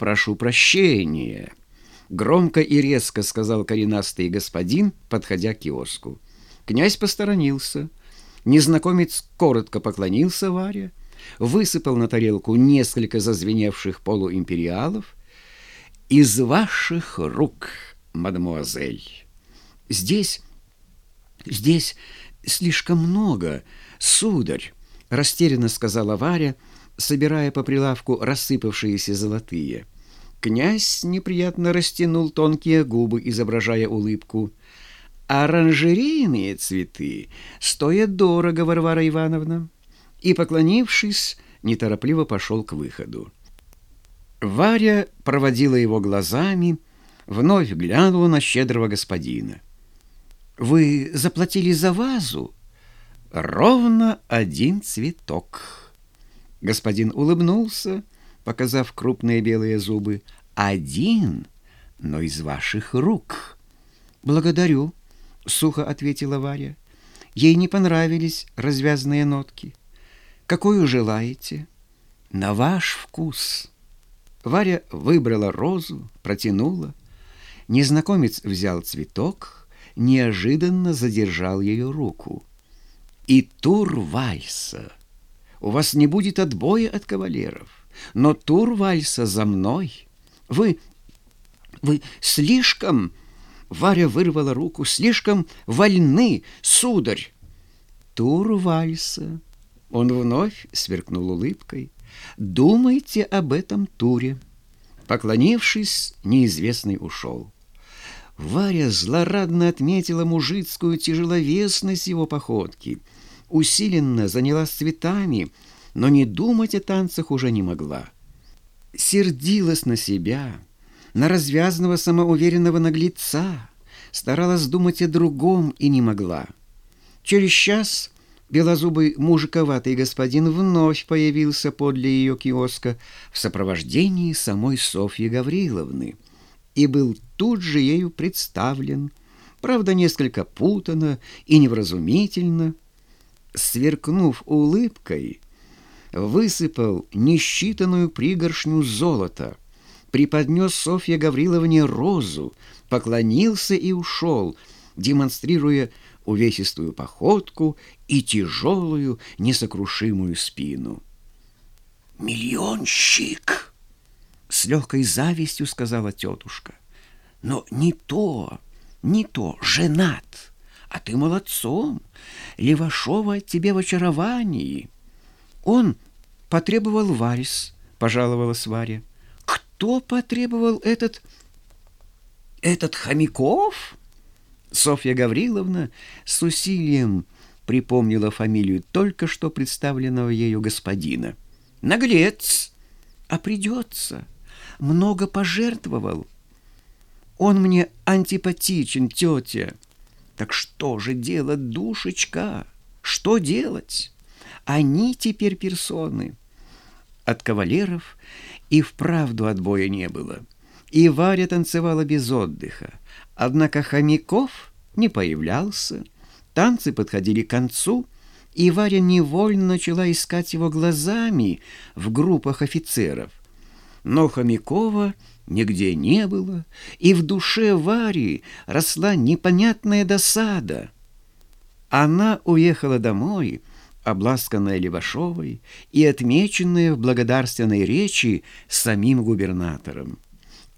прошу прощения», — громко и резко сказал коренастый господин, подходя к киоску. Князь посторонился. Незнакомец коротко поклонился Варе, высыпал на тарелку несколько зазвеневших полуимпериалов. «Из ваших рук, мадемуазель!» «Здесь, здесь слишком много, сударь!» — растерянно сказала Варя, собирая по прилавку рассыпавшиеся золотые. Князь неприятно растянул тонкие губы, изображая улыбку. «Оранжерейные цветы стоят дорого, Варвара Ивановна!» И, поклонившись, неторопливо пошел к выходу. Варя проводила его глазами, вновь глянула на щедрого господина. «Вы заплатили за вазу?» «Ровно один цветок». Господин улыбнулся, показав крупные белые зубы. «Один, но из ваших рук». «Благодарю», — сухо ответила Варя. Ей не понравились развязные нотки. «Какую желаете?» «На ваш вкус». Варя выбрала розу, протянула. Незнакомец взял цветок, неожиданно задержал ее руку. «И тур вальса. У вас не будет отбоя от кавалеров, но тур вальса за мной. Вы... вы слишком...» Варя вырвала руку. «Слишком вольны, сударь!» «Тур вальса». Он вновь сверкнул улыбкой. Думайте об этом туре. Поклонившись, неизвестный ушел. Варя злорадно отметила мужицкую тяжеловесность его походки, усиленно занялась цветами, но не думать о танцах уже не могла. Сердилась на себя, на развязанного самоуверенного наглеца, старалась думать о другом и не могла. Через час Белозубый мужиковатый господин вновь появился подле ее киоска в сопровождении самой Софьи Гавриловны и был тут же ею представлен, правда, несколько путано и невразумительно. Сверкнув улыбкой, высыпал несчитанную пригоршню золота, преподнес Софье Гавриловне розу, поклонился и ушел, демонстрируя увесистую походку и тяжелую, несокрушимую спину. «Миллионщик!» — с легкой завистью сказала тетушка. «Но не то, не то, женат, а ты молодцом, Левашова тебе в очаровании». Он потребовал вальс, пожаловалась Варя. «Кто потребовал этот... этот Хомяков?» Софья Гавриловна с усилием припомнила фамилию только что представленного ею господина. «Наглец! А придется! Много пожертвовал. Он мне антипатичен, тетя. Так что же делать, душечка? Что делать? Они теперь персоны». От кавалеров и вправду отбоя не было. И Варя танцевала без отдыха. Однако Хомяков не появлялся. Танцы подходили к концу, и Варя невольно начала искать его глазами в группах офицеров. Но Хомякова нигде не было, и в душе Вари росла непонятная досада. Она уехала домой, обласканная Левашовой и отмеченная в благодарственной речи самим губернатором.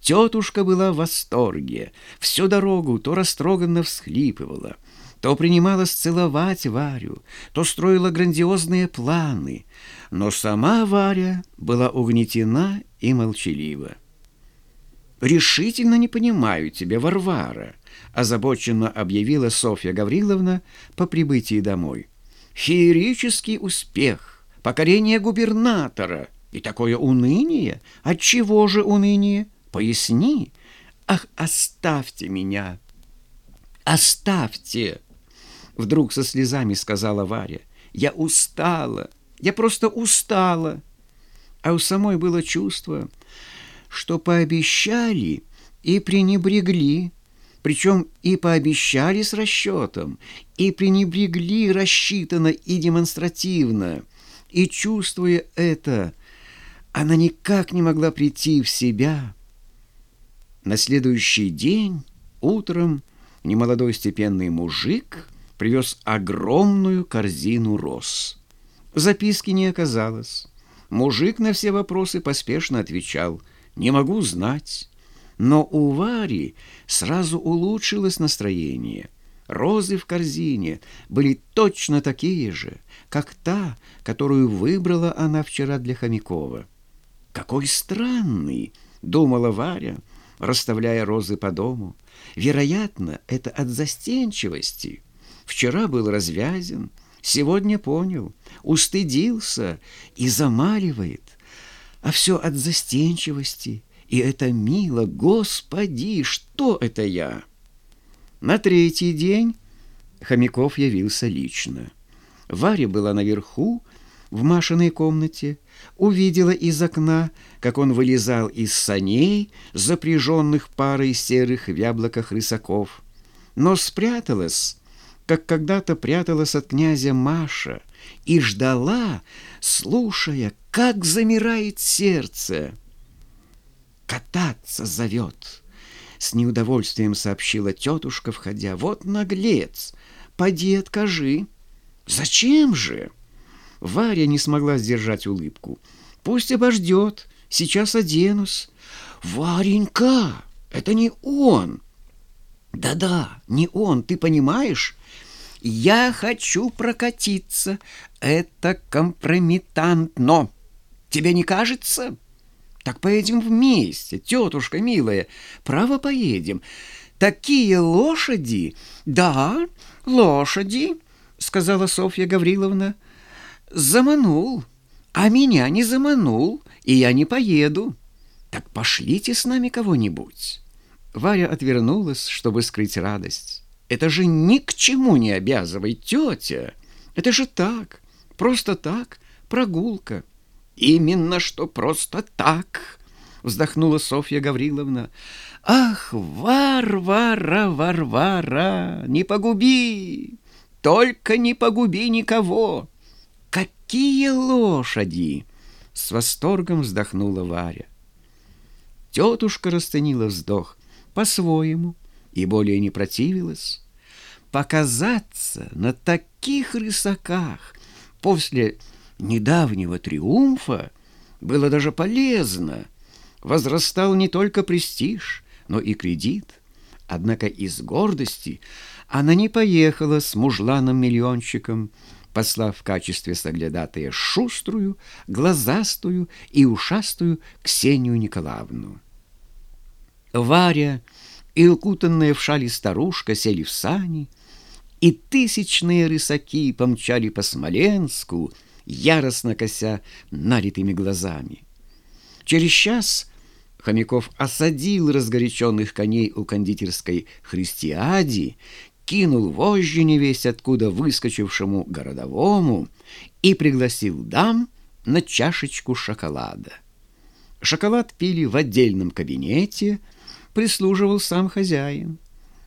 Тетушка была в восторге, всю дорогу то растроганно всхлипывала, то принималась целовать Варю, то строила грандиозные планы, но сама Варя была угнетена и молчалива. «Решительно не понимаю тебя, Варвара», — озабоченно объявила Софья Гавриловна по прибытии домой. «Феерический успех, покорение губернатора и такое уныние. Отчего же уныние? Поясни. Ах, оставьте меня! Оставьте!» Вдруг со слезами сказала Варя. «Я устала, я просто устала». А у самой было чувство, что пообещали и пренебрегли, причем и пообещали с расчетом, и пренебрегли рассчитанно и демонстративно. И, чувствуя это, Она никак не могла прийти в себя. На следующий день утром немолодой степенный мужик привез огромную корзину роз. Записки не оказалось. Мужик на все вопросы поспешно отвечал «Не могу знать». Но у Вари сразу улучшилось настроение. Розы в корзине были точно такие же, как та, которую выбрала она вчера для Хомякова. «Какой странный!» — думала Варя, расставляя розы по дому. «Вероятно, это от застенчивости. Вчера был развязен, сегодня понял, устыдился и замаливает. А все от застенчивости, и это мило. Господи, что это я?» На третий день Хомяков явился лично. Варя была наверху, в Машиной комнате, увидела из окна, как он вылезал из саней, запряженных парой серых в яблоках рысаков, но спряталась, как когда-то пряталась от князя Маша, и ждала, слушая, как замирает сердце. «Кататься зовет!» — с неудовольствием сообщила тетушка, входя. «Вот наглец! Поди откажи!» «Зачем же?» Варя не смогла сдержать улыбку. «Пусть обождет, сейчас оденусь». «Варенька, это не он!» «Да-да, не он, ты понимаешь?» «Я хочу прокатиться. Это компрометантно. Тебе не кажется?» «Так поедем вместе, тетушка милая. Право поедем. Такие лошади!» «Да, лошади!» — сказала Софья Гавриловна заманул, а меня не заманул, и я не поеду. Так пошлите с нами кого-нибудь». Варя отвернулась, чтобы скрыть радость. «Это же ни к чему не обязывает, тетя. Это же так, просто так, прогулка». «Именно что просто так», — вздохнула Софья Гавриловна. «Ах, Варвара, Варвара, не погуби, только не погуби никого!» какие лошади!» С восторгом вздохнула Варя. Тетушка расценила вздох по-своему и более не противилась. Показаться на таких рысаках после недавнего триумфа было даже полезно. Возрастал не только престиж, но и кредит. Однако из гордости она не поехала с мужланом-миллионщиком, послав в качестве соглядатая шуструю, глазастую и ушастую Ксению Николаевну. Варя и укутанная в шали старушка сели в сани, и тысячные рысаки помчали по Смоленску, яростно кося налитыми глазами. Через час Хомяков осадил разгоряченных коней у кондитерской Христиади, кинул вожжи невесть откуда выскочившему городовому и пригласил дам на чашечку шоколада. Шоколад пили в отдельном кабинете, прислуживал сам хозяин.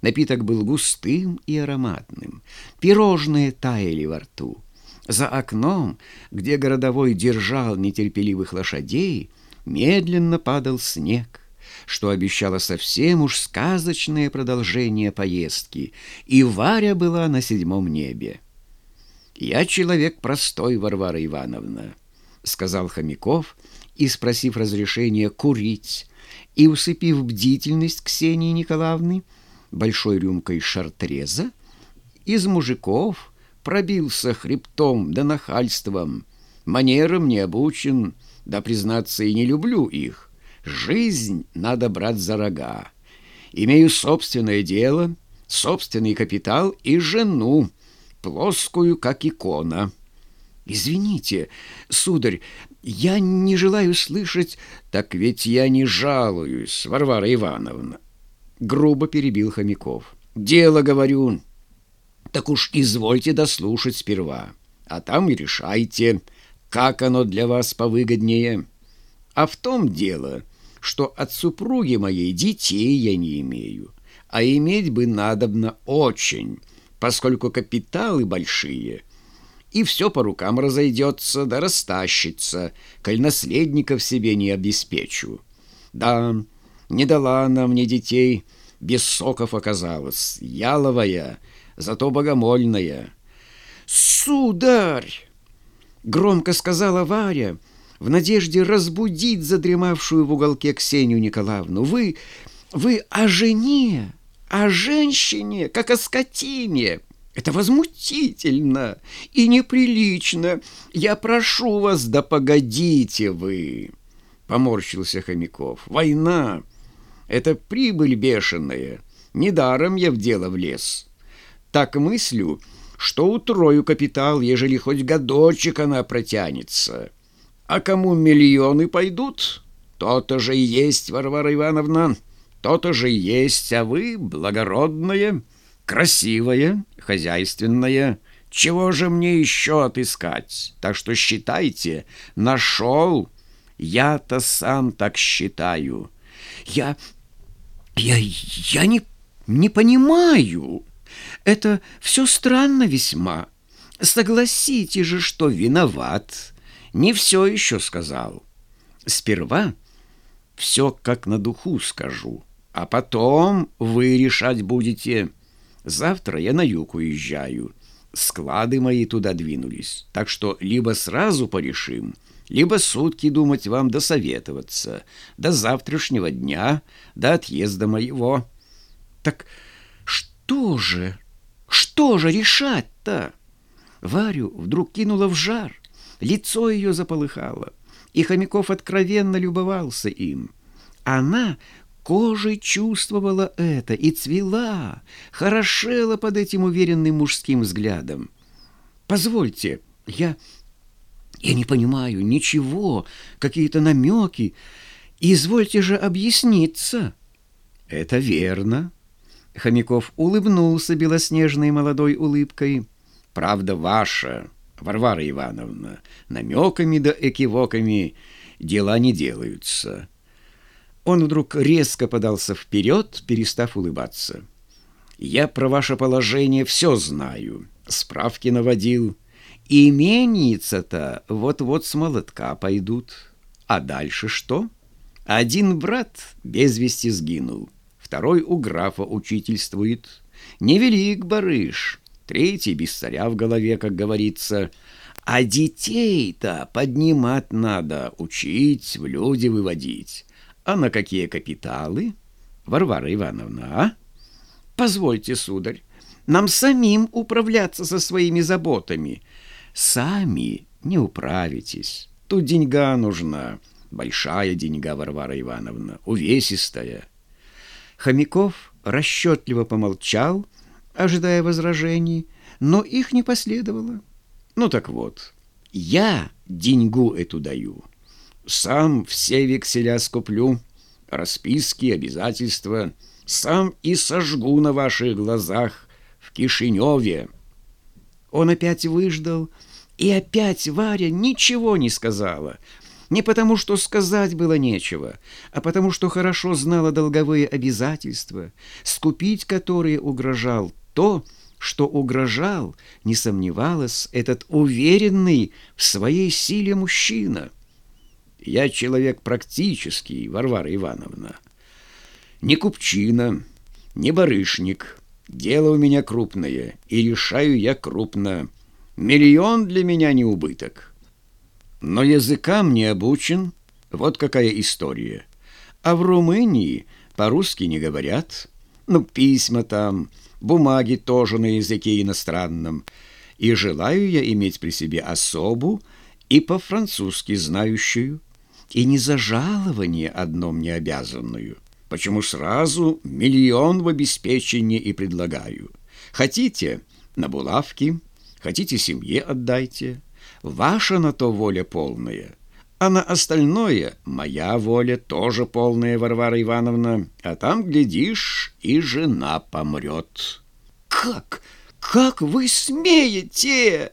Напиток был густым и ароматным, пирожные таяли во рту. За окном, где городовой держал нетерпеливых лошадей, медленно падал снег что обещало совсем уж сказочное продолжение поездки, и Варя была на седьмом небе. «Я человек простой, Варвара Ивановна», — сказал Хомяков, и, спросив разрешения курить, и усыпив бдительность Ксении Николаевны большой рюмкой шартреза, из мужиков пробился хребтом да нахальством, манерам не обучен, да, признаться, и не люблю их. Жизнь надо брать за рога. Имею собственное дело, собственный капитал и жену, плоскую, как икона. Извините, сударь, я не желаю слышать... Так ведь я не жалуюсь, Варвара Ивановна. Грубо перебил Хомяков. Дело, говорю. Так уж извольте дослушать сперва, а там и решайте, как оно для вас повыгоднее. А в том дело что от супруги моей детей я не имею, а иметь бы надобно очень, поскольку капиталы большие, и все по рукам разойдется, да растащится, коль наследников себе не обеспечу. Да, не дала она мне детей, без соков оказалась, яловая, зато богомольная. «Сударь!» — громко сказала Варя, в надежде разбудить задремавшую в уголке Ксению Николаевну. «Вы, вы о жене, о женщине, как о скотине!» Это возмутительно и неприлично. Я прошу вас, да погодите вы!» Поморщился Хомяков. «Война — это прибыль бешеная. Недаром я в дело влез. Так мыслю, что утрою капитал, ежели хоть годочек она протянется. А кому миллионы пойдут, то-то же и есть, Варвара Ивановна, то-то же и есть, а вы благородная» красивая, хозяйственная. Чего же мне еще отыскать? Так что считайте, нашел. Я-то сам так считаю. Я... я... я не... не понимаю. Это все странно весьма. Согласите же, что виноват. Не все еще сказал. Сперва все как на духу скажу, а потом вы решать будете... Завтра я на юг уезжаю. Склады мои туда двинулись. Так что либо сразу порешим, либо сутки думать вам досоветоваться. До завтрашнего дня, до отъезда моего. Так что же, что же решать-то? Варю вдруг кинула в жар. Лицо ее заполыхало, и Хомяков откровенно любовался им. Она Кожей чувствовала это и цвела, хорошела под этим уверенным мужским взглядом. «Позвольте, я... я не понимаю ничего, какие-то намеки. Извольте же объясниться». «Это верно». Хомяков улыбнулся белоснежной молодой улыбкой. «Правда ваша, Варвара Ивановна, намеками да экивоками дела не делаются». Он вдруг резко подался вперед, перестав улыбаться. «Я про ваше положение все знаю, справки наводил. Именница-то вот-вот с молотка пойдут. А дальше что? Один брат без вести сгинул, второй у графа учительствует. Невелик барыш, третий без царя в голове, как говорится. А детей-то поднимать надо, учить, в люди выводить». А на какие капиталы, Варвара Ивановна, а? Позвольте, сударь, нам самим управляться со своими заботами. Сами не управитесь. Тут деньга нужна, большая деньга, Варвара Ивановна, увесистая. Хомяков расчетливо помолчал, ожидая возражений, но их не последовало. Ну так вот, я деньгу эту даю. Сам все векселя скуплю, расписки, обязательства. Сам и сожгу на ваших глазах в Кишиневе. Он опять выждал, и опять Варя ничего не сказала. Не потому, что сказать было нечего, а потому, что хорошо знала долговые обязательства, скупить которые угрожал то, что угрожал, не сомневалась, этот уверенный в своей силе мужчина — я человек практический, Варвара Ивановна. Не купчина, не барышник. Дело у меня крупное, и решаю я крупно. Миллион для меня не убыток. Но языкам не обучен. Вот какая история. А в Румынии по-русски не говорят. Ну, письма там, бумаги тоже на языке иностранном. И желаю я иметь при себе особу и по-французски знающую и не за жалование одно мне обязанную. Почему сразу миллион в обеспечении и предлагаю? Хотите на булавки, хотите семье отдайте. Ваша на то воля полная, а на остальное моя воля тоже полная, Варвара Ивановна. А там, глядишь, и жена помрет. Как? Как вы смеете?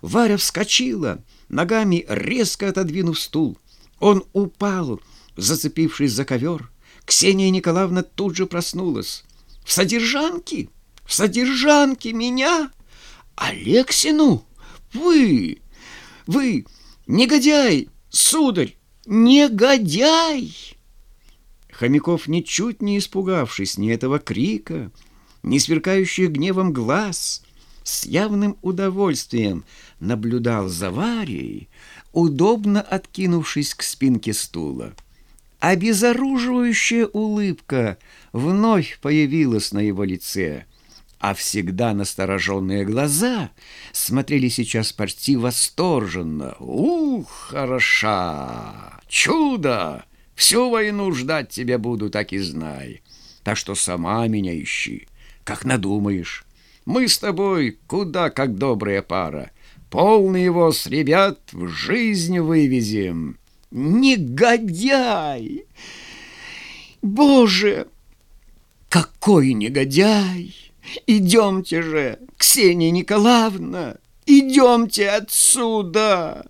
Варя вскочила, ногами резко отодвинув стул. Он упал, зацепившись за ковер. Ксения Николаевна тут же проснулась. «В содержанке? В содержанке меня? Алексину? Вы, вы, негодяй, сударь, негодяй!» Хомяков, ничуть не испугавшись ни этого крика, ни сверкающих гневом глаз, с явным удовольствием наблюдал за Варей, удобно откинувшись к спинке стула. Обезоруживающая улыбка вновь появилась на его лице, а всегда настороженные глаза смотрели сейчас почти восторженно. «Ух, хороша! Чудо! Всю войну ждать тебя буду, так и знай. Так что сама меня ищи, как надумаешь. Мы с тобой куда как добрая пара. Полный его с ребят в жизнь вывезем. Негодяй! Боже, какой негодяй! Идемте же, Ксения Николаевна, идемте отсюда!»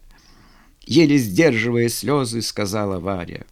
Еле сдерживая слезы, сказала Варя.